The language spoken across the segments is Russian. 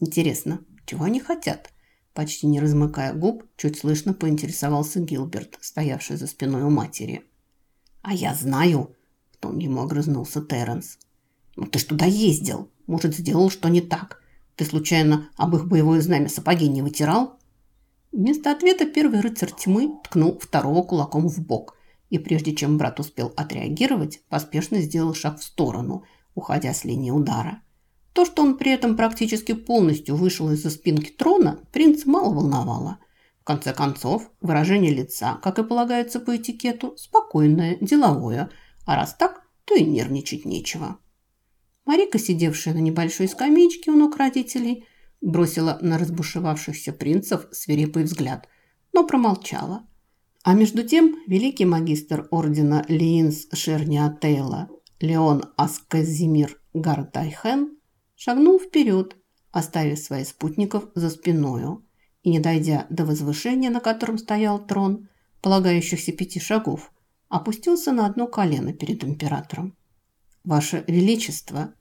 Интересно, чего они хотят? Почти не размыкая губ, чуть слышно поинтересовался Гилберт, стоявший за спиной у матери. «А я знаю!» – в том ему огрызнулся Терренс. «Ну ты ж туда ездил. Может, сделал что не так. Ты случайно об их боевое знамя сапоги не вытирал?» Вместо ответа первый рыцарь тьмы ткнул второго кулаком в бок, и прежде чем брат успел отреагировать, поспешно сделал шаг в сторону, уходя с линии удара. То, что он при этом практически полностью вышел из-за спинки трона, принц мало волновало. В конце концов, выражение лица, как и полагается по этикету, спокойное, деловое, а раз так, то и нервничать нечего. Марика, сидевшая на небольшой скамеечке у ног родителей, бросила на разбушевавшихся принцев свирепый взгляд, но промолчала. А между тем великий магистр ордена Лиинс Шерниатейла Леон Асказимир Гартайхен шагнул вперед, оставив своих спутников за спиною, и, не дойдя до возвышения, на котором стоял трон, полагающихся пяти шагов, опустился на одно колено перед императором. «Ваше Величество!»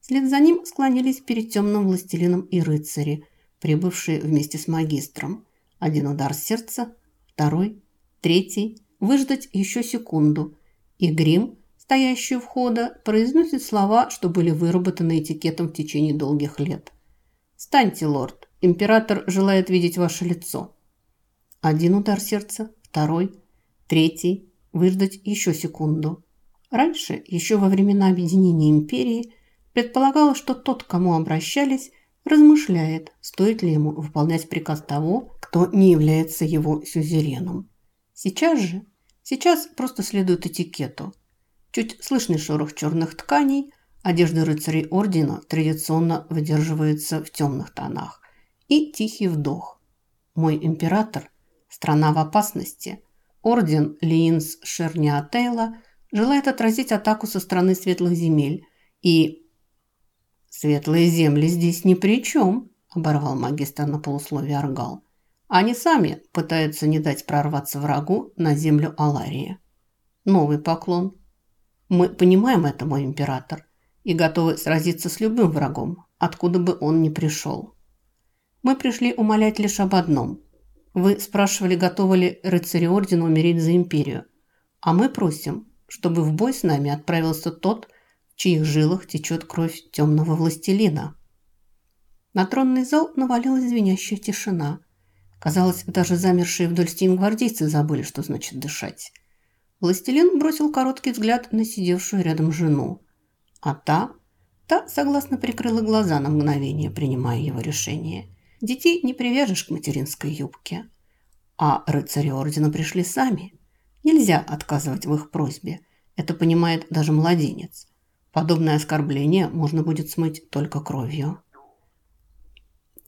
Вслед за ним склонились перед темным властелином и рыцари, прибывшие вместе с магистром. Один удар сердца, второй, третий, выждать еще секунду, и грим – стоящий у входа, произносит слова, что были выработаны этикетом в течение долгих лет. «Встаньте, лорд, император желает видеть ваше лицо». Один удар сердца, второй, третий, выждать еще секунду. Раньше, еще во времена объединения империи, предполагалось, что тот, к кому обращались, размышляет, стоит ли ему выполнять приказ того, кто не является его сюзереном. Сейчас же, сейчас просто следует этикету – Чуть слышный шорох черных тканей, одежда рыцарей ордена традиционно выдерживается в темных тонах. И тихий вдох. Мой император, страна в опасности, орден Лиинс Шерниатейла желает отразить атаку со стороны светлых земель и... «Светлые земли здесь ни при чем», – оборвал магистр на полусловие Аргал. «Они сами пытаются не дать прорваться врагу на землю Аларии». Новый поклон – мы понимаем это, мой император, и готовы сразиться с любым врагом, откуда бы он ни пришел. Мы пришли умолять лишь об одном. Вы спрашивали, готовы ли рыцари Ордена умереть за империю. А мы просим, чтобы в бой с нами отправился тот, в чьих жилах течет кровь темного властелина. На тронный зал навалилась звенящая тишина. Казалось, даже замершие вдоль стен гвардейцы забыли, что значит дышать. Властелин бросил короткий взгляд на сидевшую рядом жену. А та, та согласно прикрыла глаза на мгновение, принимая его решение. Детей не привяжешь к материнской юбке. А рыцари ордена пришли сами. Нельзя отказывать в их просьбе. Это понимает даже младенец. Подобное оскорбление можно будет смыть только кровью.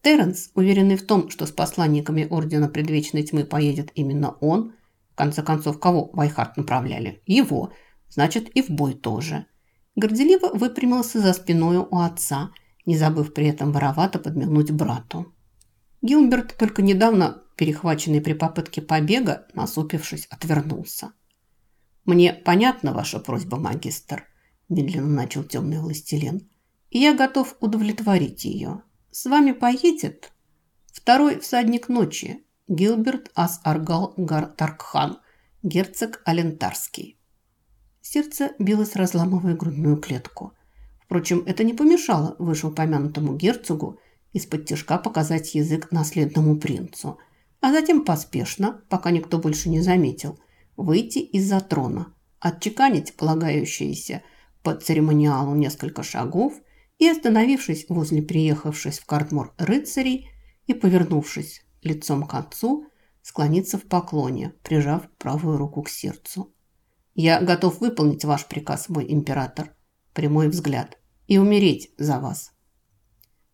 Терренс, уверенный в том, что с посланниками Ордена Предвечной Тьмы поедет именно он – в конце концов, кого Вайхард направляли? Его. Значит, и в бой тоже. Горделиво выпрямился за спиной у отца, не забыв при этом воровато подмигнуть брату. Гилберт, только недавно перехваченный при попытке побега, насупившись, отвернулся. «Мне понятна ваша просьба, магистр», – медленно начал темный властелин. «И я готов удовлетворить ее. С вами поедет второй всадник ночи, Гилберт Ас-Аргал Гар-Таркхан, герцог Алентарский. Сердце билось, разламывая грудную клетку. Впрочем, это не помешало вышеупомянутому герцогу из-под тяжка показать язык наследному принцу, а затем поспешно, пока никто больше не заметил, выйти из-за трона, отчеканить полагающиеся по церемониалу несколько шагов и, остановившись возле приехавшись в Картмор рыцарей и повернувшись лицом к отцу, склониться в поклоне, прижав правую руку к сердцу. «Я готов выполнить ваш приказ, мой император, прямой взгляд, и умереть за вас».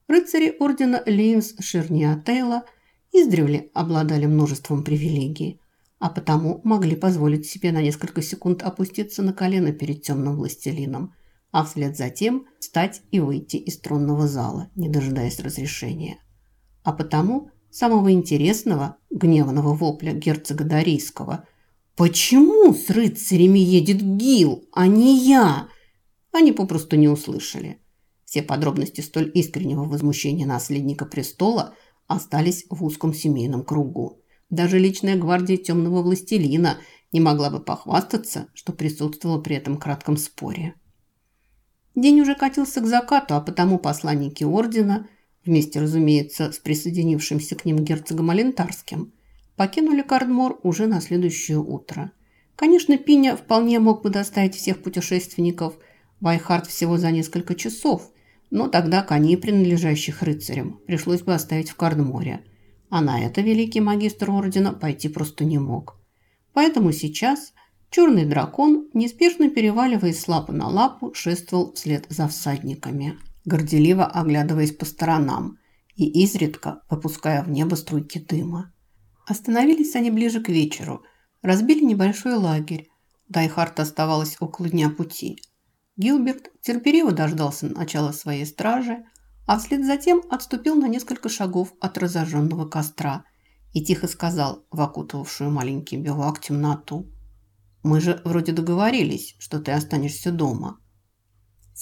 Рыцари ордена Линс Шерниатейла издревле обладали множеством привилегий, а потому могли позволить себе на несколько секунд опуститься на колено перед темным властелином, а вслед за тем встать и выйти из тронного зала, не дожидаясь разрешения. А потому самого интересного гневного вопля герцога Дарийского. «Почему с рыцарями едет Гил, а не я?» Они попросту не услышали. Все подробности столь искреннего возмущения наследника престола остались в узком семейном кругу. Даже личная гвардия темного властелина не могла бы похвастаться, что присутствовала при этом кратком споре. День уже катился к закату, а потому посланники ордена, вместе, разумеется, с присоединившимся к ним герцогом Алентарским, покинули Кардмор уже на следующее утро. Конечно, Пиня вполне мог бы доставить всех путешественников в Айхард всего за несколько часов, но тогда коней, принадлежащих рыцарям, пришлось бы оставить в Кардморе, а на это великий магистр ордена пойти просто не мог. Поэтому сейчас черный дракон, неспешно переваливаясь с лапы на лапу, шествовал вслед за всадниками, горделиво оглядываясь по сторонам и изредка выпуская в небо струйки дыма. Остановились они ближе к вечеру, разбили небольшой лагерь. Дайхарт оставалось около дня пути. Гилберт терпеливо дождался начала своей стражи, а вслед за тем отступил на несколько шагов от разожженного костра и тихо сказал в окутывавшую маленький бивак темноту. «Мы же вроде договорились, что ты останешься дома».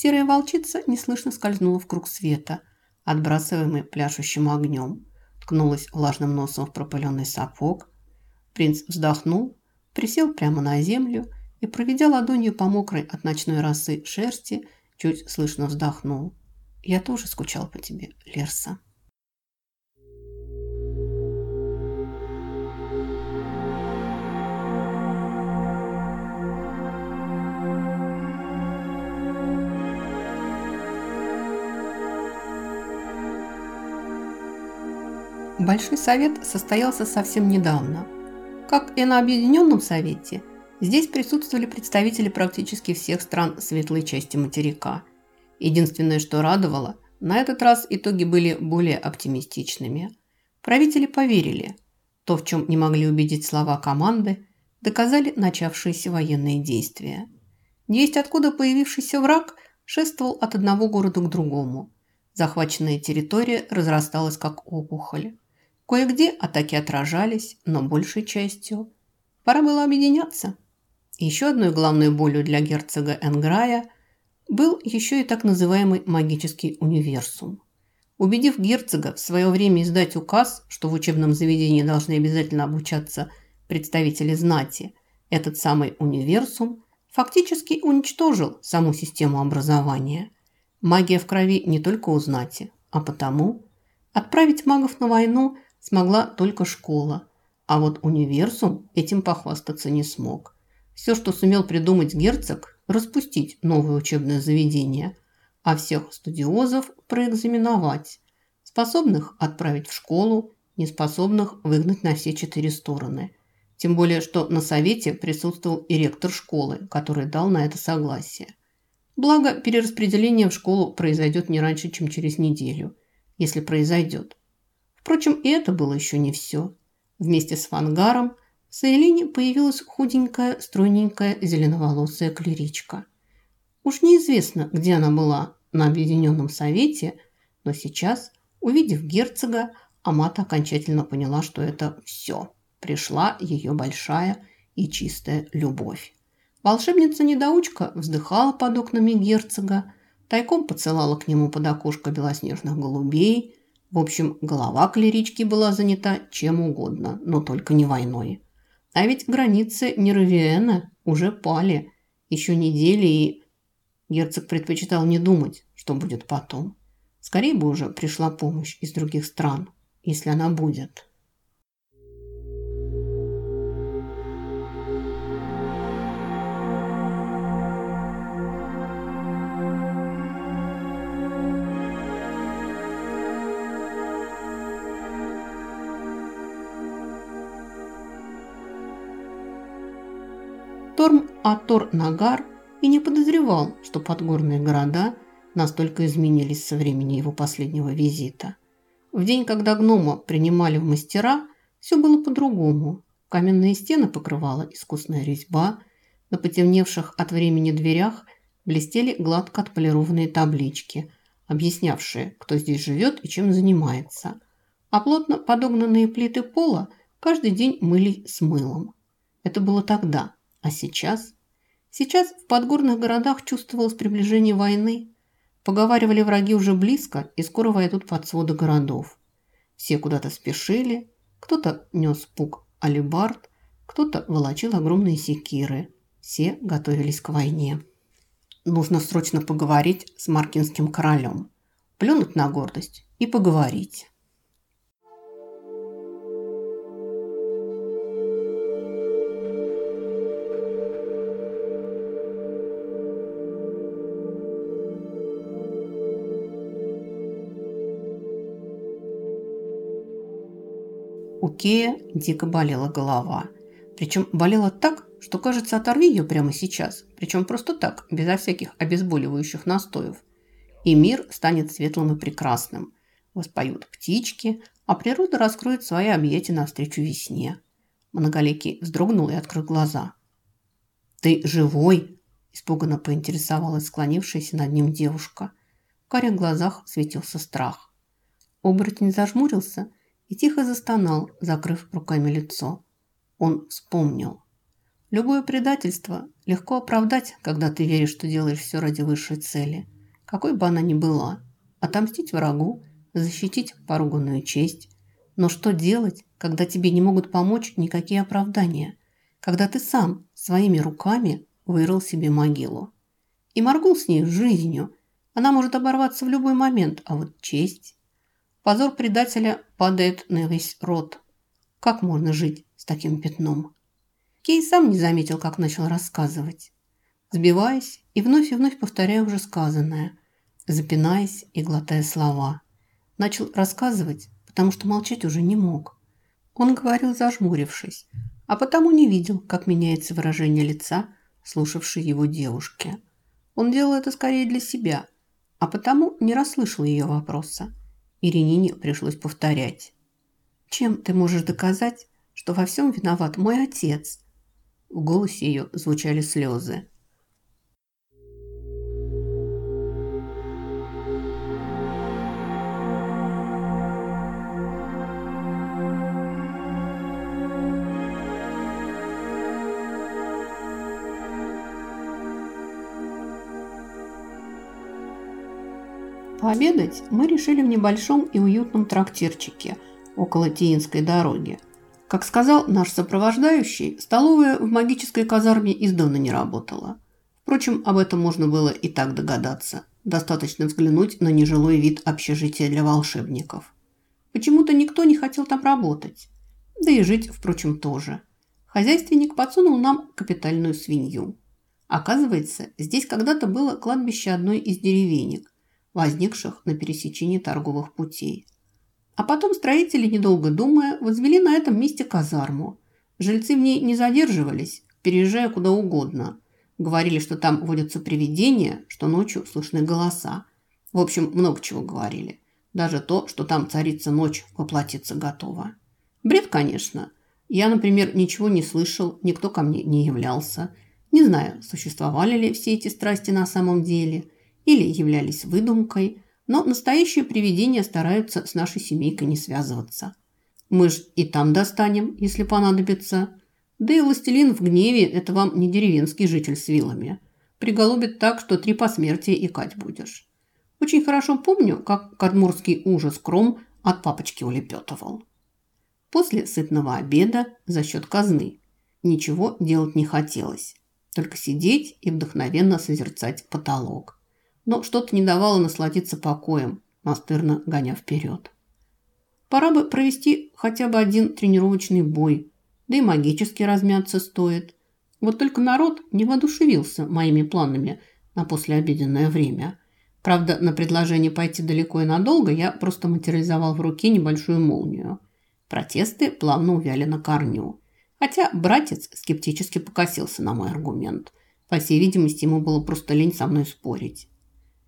Серая волчица неслышно скользнула в круг света, отбрасываемый пляшущим огнем, ткнулась влажным носом в пропыленный сапог. Принц вздохнул, присел прямо на землю и, проведя ладонью по мокрой от ночной росы шерсти, чуть слышно вздохнул. «Я тоже скучал по тебе, Лерса». Большой совет состоялся совсем недавно. Как и на Объединенном совете, здесь присутствовали представители практически всех стран светлой части материка. Единственное, что радовало, на этот раз итоги были более оптимистичными. Правители поверили. То, в чем не могли убедить слова команды, доказали начавшиеся военные действия. Невесть откуда появившийся враг шествовал от одного города к другому. Захваченная территория разрасталась как опухоль. Кое-где атаки отражались, но большей частью. Пора было объединяться. Еще одной главной болью для герцога Энграя был еще и так называемый магический универсум. Убедив герцога в свое время издать указ, что в учебном заведении должны обязательно обучаться представители знати, этот самый универсум фактически уничтожил саму систему образования. Магия в крови не только у знати, а потому отправить магов на войну – смогла только школа. А вот универсум этим похвастаться не смог. Все, что сумел придумать герцог, распустить новое учебное заведение, а всех студиозов проэкзаменовать, способных отправить в школу, неспособных выгнать на все четыре стороны. Тем более, что на совете присутствовал и ректор школы, который дал на это согласие. Благо, перераспределение в школу произойдет не раньше, чем через неделю, если произойдет. Впрочем, и это было еще не все. Вместе с Фангаром в Саэлине появилась худенькая, стройненькая, зеленоволосая клеричка. Уж неизвестно, где она была на Объединенном Совете, но сейчас, увидев герцога, Амата окончательно поняла, что это все. Пришла ее большая и чистая любовь. Волшебница-недоучка вздыхала под окнами герцога, тайком поцелала к нему под окошко белоснежных голубей, в общем, голова клерички была занята чем угодно, но только не войной. А ведь границы Неравиэна уже пали. Еще недели и... Герцог предпочитал не думать, что будет потом. Скорее бы уже пришла помощь из других стран, если она будет. Торм Атор-Нагар и не подозревал, что подгорные города настолько изменились со времени его последнего визита. В день, когда гнома принимали в мастера, все было по-другому. Каменные стены покрывала искусная резьба, на потемневших от времени дверях блестели гладко отполированные таблички, объяснявшие, кто здесь живет и чем занимается. А плотно подогнанные плиты пола каждый день мыли с мылом. Это было тогда – а сейчас? Сейчас в подгорных городах чувствовалось приближение войны. Поговаривали, враги уже близко и скоро войдут под своды городов. Все куда-то спешили, кто-то нес пук алибард, кто-то волочил огромные секиры. Все готовились к войне. Нужно срочно поговорить с Маркинским королем. Плюнуть на гордость и поговорить. У Кея дико болела голова. Причем болела так, что, кажется, оторви ее прямо сейчас. Причем просто так, безо всяких обезболивающих настоев. И мир станет светлым и прекрасным. Воспоют птички, а природа раскроет свои объятия навстречу весне. Многоликий вздрогнул и открыл глаза. «Ты живой?» – испуганно поинтересовалась склонившаяся над ним девушка. В карих глазах светился страх. Оборотень зажмурился и тихо застонал, закрыв руками лицо. Он вспомнил. Любое предательство легко оправдать, когда ты веришь, что делаешь все ради высшей цели, какой бы она ни была. Отомстить врагу, защитить поруганную честь. Но что делать, когда тебе не могут помочь никакие оправдания? Когда ты сам своими руками вырыл себе могилу. И моргнул с ней жизнью. Она может оборваться в любой момент, а вот честь... Позор предателя падает на весь род. Как можно жить с таким пятном? Кей сам не заметил, как начал рассказывать. Сбиваясь и вновь и вновь повторяя уже сказанное, запинаясь и глотая слова. Начал рассказывать, потому что молчать уже не мог. Он говорил, зажмурившись, а потому не видел, как меняется выражение лица слушавшей его девушки. Он делал это скорее для себя, а потому не расслышал ее вопроса. Иринине пришлось повторять. «Чем ты можешь доказать, что во всем виноват мой отец?» В голосе ее звучали слезы. Пообедать мы решили в небольшом и уютном трактирчике около Тиинской дороги. Как сказал наш сопровождающий, столовая в магической казарме издавна не работала. Впрочем, об этом можно было и так догадаться. Достаточно взглянуть на нежилой вид общежития для волшебников. Почему-то никто не хотел там работать. Да и жить, впрочем, тоже. Хозяйственник подсунул нам капитальную свинью. Оказывается, здесь когда-то было кладбище одной из деревенек – возникших на пересечении торговых путей. А потом строители, недолго думая, возвели на этом месте казарму. Жильцы в ней не задерживались, переезжая куда угодно. Говорили, что там водятся привидения, что ночью слышны голоса. В общем, много чего говорили. Даже то, что там царица ночь воплотиться готова. Бред, конечно. Я, например, ничего не слышал, никто ко мне не являлся. Не знаю, существовали ли все эти страсти на самом деле – или являлись выдумкой, но настоящие привидения стараются с нашей семейкой не связываться. Мы ж и там достанем, если понадобится. Да и властелин в гневе – это вам не деревенский житель с вилами. Приголубит так, что три посмертия икать будешь. Очень хорошо помню, как кадмурский ужас Кром от папочки улепетывал. После сытного обеда за счет казны ничего делать не хотелось, только сидеть и вдохновенно созерцать потолок но что-то не давало насладиться покоем, настырно гоня вперед. Пора бы провести хотя бы один тренировочный бой, да и магически размяться стоит. Вот только народ не воодушевился моими планами на послеобеденное время. Правда, на предложение пойти далеко и надолго я просто материализовал в руке небольшую молнию. Протесты плавно увяли на корню. Хотя братец скептически покосился на мой аргумент. По всей видимости, ему было просто лень со мной спорить.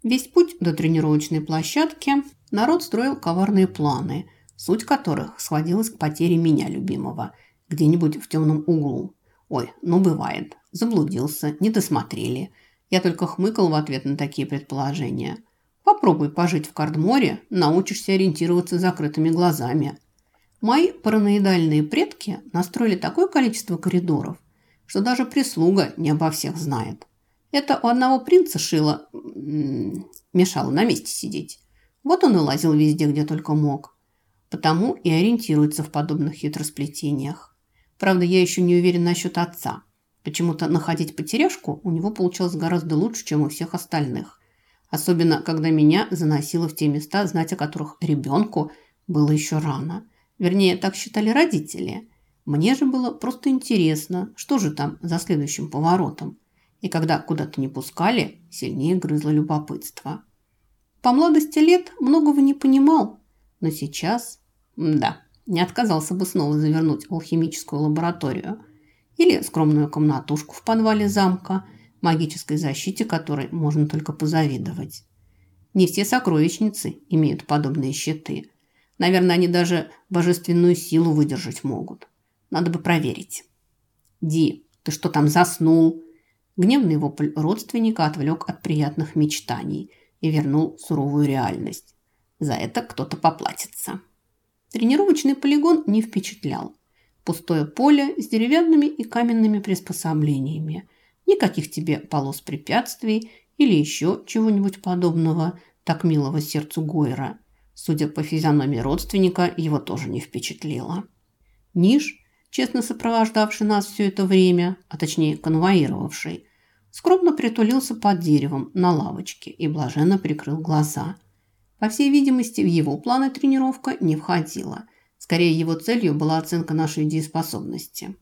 Весь путь до тренировочной площадки народ строил коварные планы, суть которых сводилась к потере меня, любимого, где-нибудь в темном углу. Ой, ну бывает. Заблудился, не досмотрели. Я только хмыкал в ответ на такие предположения. Попробуй пожить в Кардморе, научишься ориентироваться закрытыми глазами. Мои параноидальные предки настроили такое количество коридоров, что даже прислуга не обо всех знает. Это у одного принца шило мешало на месте сидеть. Вот он и лазил везде, где только мог. Потому и ориентируется в подобных хитросплетениях. Правда, я еще не уверен насчет отца. Почему-то находить потеряшку у него получалось гораздо лучше, чем у всех остальных. Особенно, когда меня заносило в те места, знать о которых ребенку было еще рано. Вернее, так считали родители. Мне же было просто интересно, что же там за следующим поворотом. И когда куда-то не пускали, сильнее грызло любопытство. По молодости лет многого не понимал, но сейчас, да, не отказался бы снова завернуть алхимическую лабораторию или скромную комнатушку в подвале замка, магической защите которой можно только позавидовать. Не все сокровищницы имеют подобные щиты. Наверное, они даже божественную силу выдержать могут. Надо бы проверить. «Ди, ты что там заснул?» Гневный вопль родственника отвлек от приятных мечтаний и вернул суровую реальность. За это кто-то поплатится. Тренировочный полигон не впечатлял. Пустое поле с деревянными и каменными приспособлениями. Никаких тебе полос препятствий или еще чего-нибудь подобного, так милого сердцу Гойра. Судя по физиономии родственника, его тоже не впечатлило. Ниш, честно сопровождавший нас все это время, а точнее конвоировавший, скромно притулился под деревом на лавочке и блаженно прикрыл глаза. По всей видимости, в его планы тренировка не входила. Скорее, его целью была оценка нашей дееспособности.